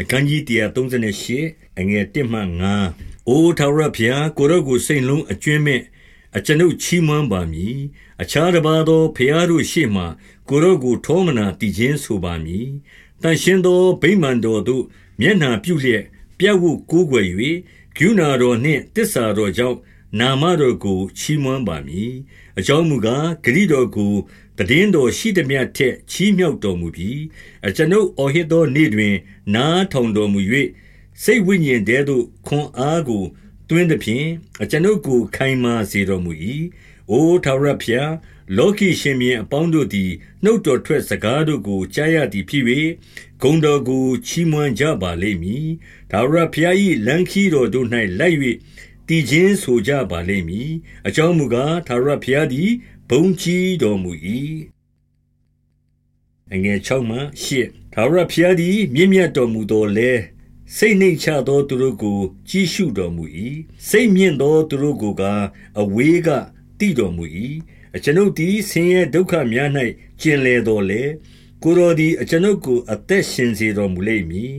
အခန်းကြီး138အငယ်1မှ5အိုထာဝရဘုရားကိုရော့ကိုစိတ်လုံးအကျွင်းမဲ့အကျွန်ုပ်ချီးမွမ်းပါမည်အခြားတစ်ပါးသောဘုရားတို့ရှေ့မှကိုရော့ကိုထောမနာတည်ခြင်းဆိုပါမည်တန်ရှင်းသောဗိမာန်တော်သို့မျက်နှာပြုလျက်ပြတ်ဝကိုးကွယ်၍ဂုဏတော်နှင့်တစ္ဆာတော်ကြောင့် နာမတော်ကိုချီးမွမ်းပါမည်အကြောင်းမူကားဂရိတော်ကိုတည်င်းတော်ရှိသည်မြတ်ထက်ချီးမြှောက်တော်မူပြီးအကျွန်ုပ်အော်ဟစ်သောနေ့တွင် နားထောင်တော်မူ၍စိတ်ဝိညာဉ်တည်းသို့ခွန်အားကိုတွင်းသည်ဖြင့်အကျွန်ုပ်ကိုခိုင်မာစေတော်မူ၏အိုထာဝရဘုရားလောကီရှင်မြင်အပေါင်းတို့သည်နှုတ်တော်ထွက်စကားတို့ကိုကြားရသည်ဖြစ်၍ဂုံတော်ကိုချီးမွမ်းကြပါလိမ့်မည်ထာဝရဘုရား၏လမ်းခီးတော်တို့၌လိုက်၍ တည်ခြင်းဆိုကြပါလိမ့်မည်အကြောင်းမူကားထာဝရဘုရားသည်ဘုံကြီးတော်မူ၏အငယ်6မှ8ထာဝရဘုရားသည်မြင့်မြတ်တော်မူသောလဲစိတ်နှိမ်ချသောသူတို့ကို ကြီးရှုတော်မူ၏စိတ်မြင့်သောသူတို့ကိုကအဝေးကတိတော်မူ၏အကျွန်ုပ်သည်ဆင်းရဲဒုက္ခများ၌ကျင်လည်တော်လဲ ကိုယ်တော်သည်အကျွန်ုပ်ကိုအသက်ရှင်စေတော်မူလိမ့်မည်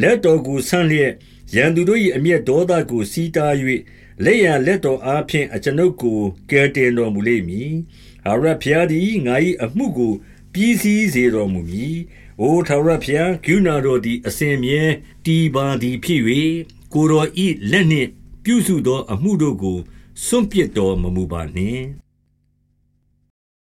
လက်တော်ကိုဆန့်လျက်ရန်သူတို့၏အမျက်ဒေါသကိုစီးတား၍လက်ရလက်တော်အားဖြင့်အကျွန်ုပ်ကိုကယ်တင်တော်မူလိမ့်မည်။ဟာရဖျားသည်ငါ၏အမှုကိုပြီးစီးစေတော်မူမည်။အိုထာဝရဘုရားဂုဏတော်သည်အစဉ်မြဲတည်ပါသည်ဖြစ်၍ကိုတော်ဤလက်နှင့်ပြုစုသောအမှုတို့ကိုစွန့်ပစ်တော်မမူပါနှင့်။